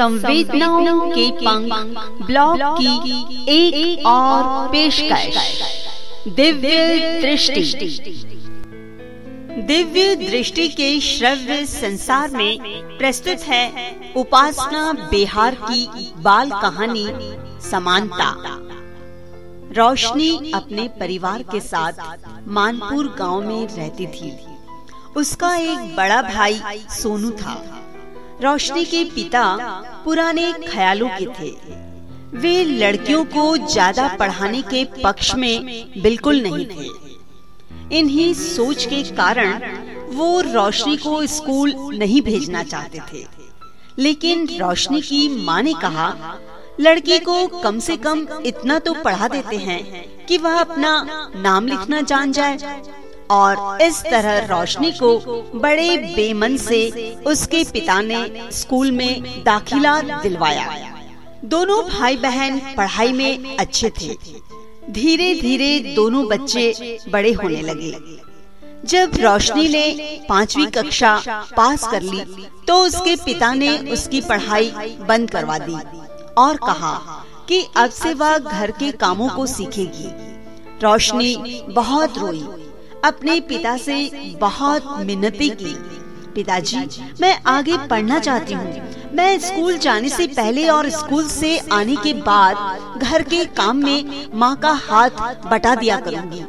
संवेदनाओं के पंख ब्लॉग की एक, एक और पेशकश। दिव्य दृष्टि। दिव्य दृष्टि के श्रव्य संसार में प्रस्तुत है उपासना बिहार की बाल कहानी समानता। रोशनी अपने परिवार के साथ मानपुर गाँव में रहती थी। उसका एक बड़ा भाई सोनू था। रोशनी के पिता पुराने ख्यालों के थे। वे लड़कियों को ज़्यादा पढ़ाने के पक्ष में बिल्कुल नहीं थे। इन्हीं सोच के कारण वो रोशनी को स्कूल नहीं भेजना चाहते थे। लेकिन रोशनी की माँ ने कहा, लड़की को कम से कम इतना तो पढ़ा देते हैं कि वह अपना नाम लिखना जान जाए। और इस तरह रोशनी को बड़े बेमन से उसके पिता ने स्कूल में दाखिला दिलवाया। दोनों भाई बहन पढ़ाई में अच्छे थे। धीरे धीरे दोनों बच्चे बड़े होने लगे। जब रोशनी ने पांचवी कक्षा पास कर ली तो उसके पिता ने उसकी पढ़ाई बंद करवा दी और कहा कि अब से वह घर के कामों को सीखेगी। रोशनी बहुत रोई। अपने पिता से बहुत मिन्नती की। पिताजी, मैं आगे पढ़ना चाहती हूँ। मैं स्कूल जाने से पहले और स्कूल से आने के बाद घर के काम में माँ का हाथ बटा दिया करूँगी।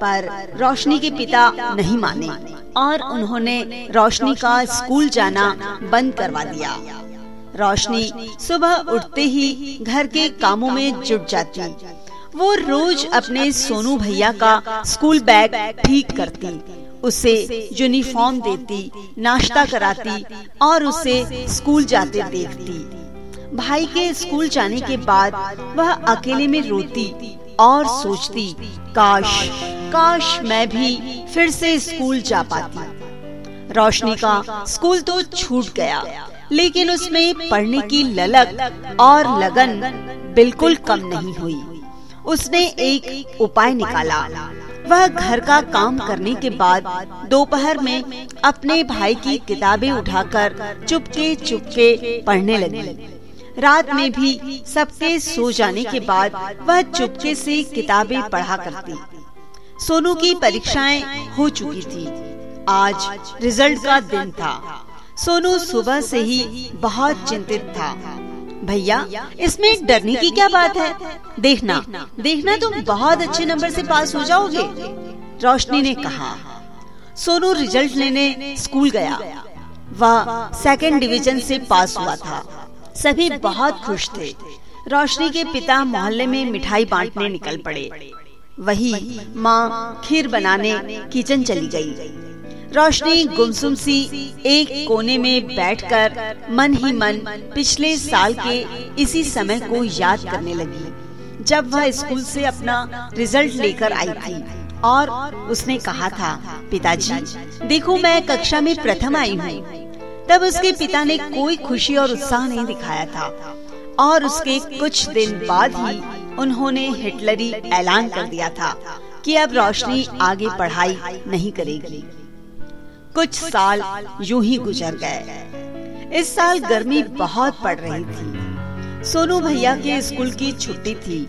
पर रोशनी के पिता नहीं माने और उन्होंने रोशनी का स्कूल जाना बंद करवा दिया। रोशनी सुबह उठते ही घर के कामों में जुट जाती। वो रोज अपने सोनू भैया का स्कूल बैग ठीक करती, उसे यूनिफॉर्म देती, नाश्ता कराती और उसे स्कूल जाते देखती। भाई के स्कूल जाने के बाद वह अकेले में रोती और सोचती, काश काश मैं भी फिर से स्कूल जा पाती। रोशनी का स्कूल तो छूट गया, लेकिन उसमें पढ़ने की ललक और लगन बिल्कुल कम नहीं हुई। उसने एक उपाय निकाला। वह घर का काम करने के बाद दोपहर में अपने भाई की किताबें उठाकर चुपके चुपके पढ़ने लगी। रात में भी सबके सो जाने के बाद वह चुपके से किताबें पढ़ा करती। सोनू की परीक्षाएँ हो चुकी थी। आज रिज़ल्ट का दिन था। सोनू सुबह से ही बहुत चिंतित था। भैया, इसमें डरने की क्या बात है? देखना देखना तुम बहुत अच्छे नंबर से पास हो जाओगे। रोशनी ने कहा, सोनू रिज़ल्ट लेने स्कूल गया। वह सेकंड डिवीज़न से पास हुआ था। सभी बहुत खुश थे। रोशनी के पिता मोहल्ले में मिठाई बांटने निकल पड़े। वही माँ खीर बनाने किचन चली गई। रोशनी गुमसुम सी एक कोने में बैठकर मन ही मन पिछले साल के इसी समय को याद करने लगी, जब वह स्कूल से अपना रिज़ल्ट लेकर आई थी। और उसने कहा था, पिताजी, देखो मैं कक्षा में प्रथम आई हूँ। तब उसके पिता ने कोई खुशी और उत्साह नहीं दिखाया था। और उसके कुछ दिन बाद ही उन्होंने हिटलरी ऐलान कर दिया था कि अब रोशनी आगे पढ़ाई नहीं करेगी। कुछ साल यूँ ही गुजर गए। इस साल गर्मी बहुत पड़ रही थी। सोनू भैया के स्कूल की छुट्टी थी।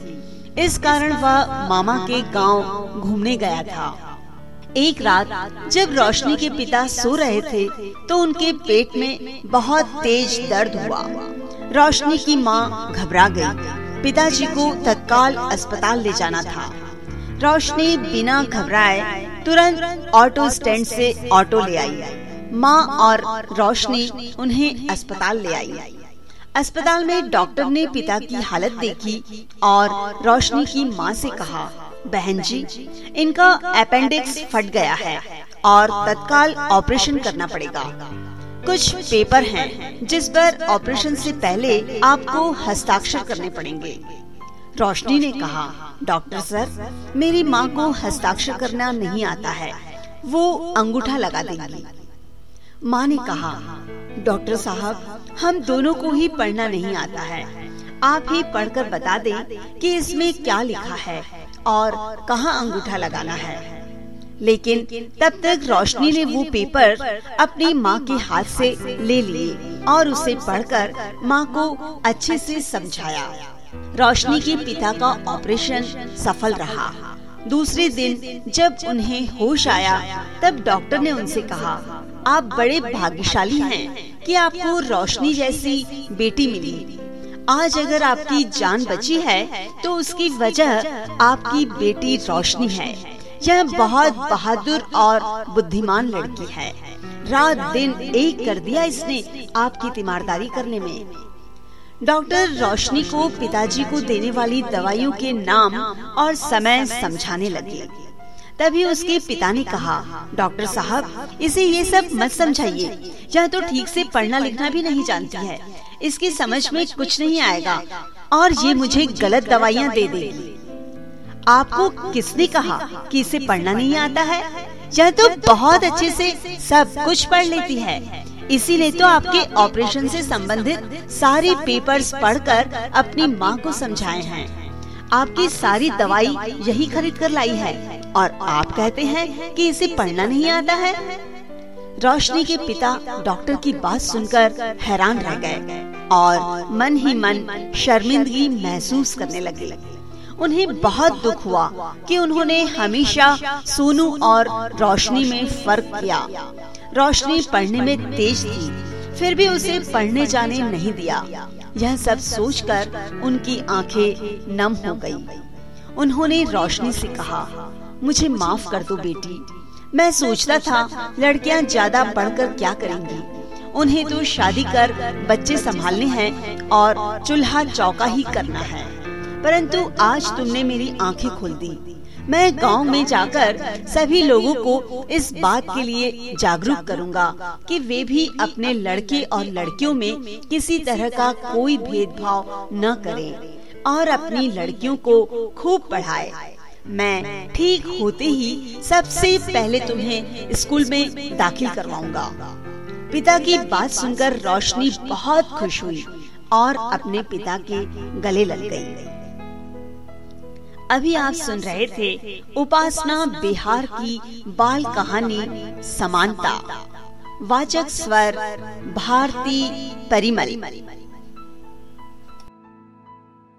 इस कारण वह मामा के गाँव घूमने गया था। एक रात जब रोशनी के पिता सो रहे थे तो उनके पेट में बहुत तेज दर्द हुआ। रोशनी की माँ घबरा गई। पिताजी को तत्काल अस्पताल ले जाना था। रोशनी बिना घबराए तुरंत ऑटो स्टैंड से ऑटो ले आई। माँ और रोशनी उन्हें अस्पताल ले आई। अस्पताल में डॉक्टर ने पिता की हालत देखी और रोशनी की माँ से कहा, बहन जी, इनका अपेंडिक्स फट गया है और तत्काल ऑपरेशन करना पड़ेगा। कुछ पेपर हैं जिस पर ऑपरेशन से पहले आपको हस्ताक्षर करने पड़ेंगे। रोशनी ने कहा, डॉक्टर सर, मेरी माँ को हस्ताक्षर करना नहीं आता है, वो अंगूठा लगा देंगी। माँ ने कहा, डॉक्टर साहब, हम दोनों को ही पढ़ना नहीं आता है। आप ही पढ़कर बता दें कि इसमें क्या लिखा है और कहाँ अंगूठा लगाना है। लेकिन तब तक रोशनी ने वो पेपर अपनी माँ के हाथ से ले लिए और उसे पढ़कर माँ को अच्छे से समझाया। रोशनी के पिता का ऑपरेशन सफल रहा। दूसरे दिन जब उन्हें होश आया, तब डॉक्टर ने उनसे कहा, आप बड़े भाग्यशाली हैं कि आपको रोशनी जैसी बेटी मिली। आज अगर आपकी जान बची है तो उसकी वजह आपकी बेटी रोशनी है। यह बहुत बहादुर और बुद्धिमान लड़की है। रात दिन एक कर दिया इसने आपकी तीमारदारी करने में। डॉक्टर रोशनी को पिताजी को देने वाली दवाइयों के नाम और समय समझाने लगे। तभी उसके पिता ने कहा, डॉक्टर साहब, इसे ये सब मत समझाइए। यह तो ठीक से पढ़ना लिखना भी नहीं जानती है। इसकी समझ में कुछ नहीं आएगा और ये मुझे गलत दवाइयाँ दे देगी आपको किसने कहा कि इसे पढ़ना नहीं आता है? यह तो बहुत अच्छे से सब कुछ पढ़ लेती है। इसीलिए तो आपके ऑपरेशन से संबंधित सारे पेपर्स पढ़कर अपनी माँ को समझाए हैं। आपकी सारी दवाई यही खरीद कर लाई है। और आप कहते हैं कि इसे पढ़ना नहीं आता है। रोशनी के पिता डॉक्टर की बात सुनकर हैरान रह गए और मन ही मन शर्मिंदगी महसूस करने लगे। उन्हें बहुत दुख हुआ कि उन्होंने हमेशा सोनू और रोशनी में फ़र्क किया। रोशनी पढ़ने में तेज थी फिर भी उसे पढ़ने जाने नहीं दिया। यह सब सोचकर उनकी आँखें नम हो गई। उन्होंने रोशनी से कहा मुझे माफ़ कर दो बेटी। मैं सोचता था लड़कियाँ ज़्यादा पढ़कर क्या करेंगी? उन्हें तो शादी कर बच्चे संभालने हैं और चूल्हा चौका ही करना है। परंतु आज तुमने मेरी आँखें खोल दी। मैं गाँव में जाकर सभी लोगों को इस बात के लिए जागरूक करूँगा कि वे भी अपने लड़के और लड़कियों में किसी तरह का कोई भेदभाव न करें और अपनी लड़कियों को खूब पढ़ाए। मैं ठीक होते ही सबसे पहले तुम्हें स्कूल में दाखिल करवाऊँगा। पिता की बात सुनकर रोशनी बहुत खुश हुई और अपने पिता के गले लग गई। अभी आप सुन रहे थे उपासना बिहार की बाल कहानी समानता। वाचक स्वर भारती परिमल।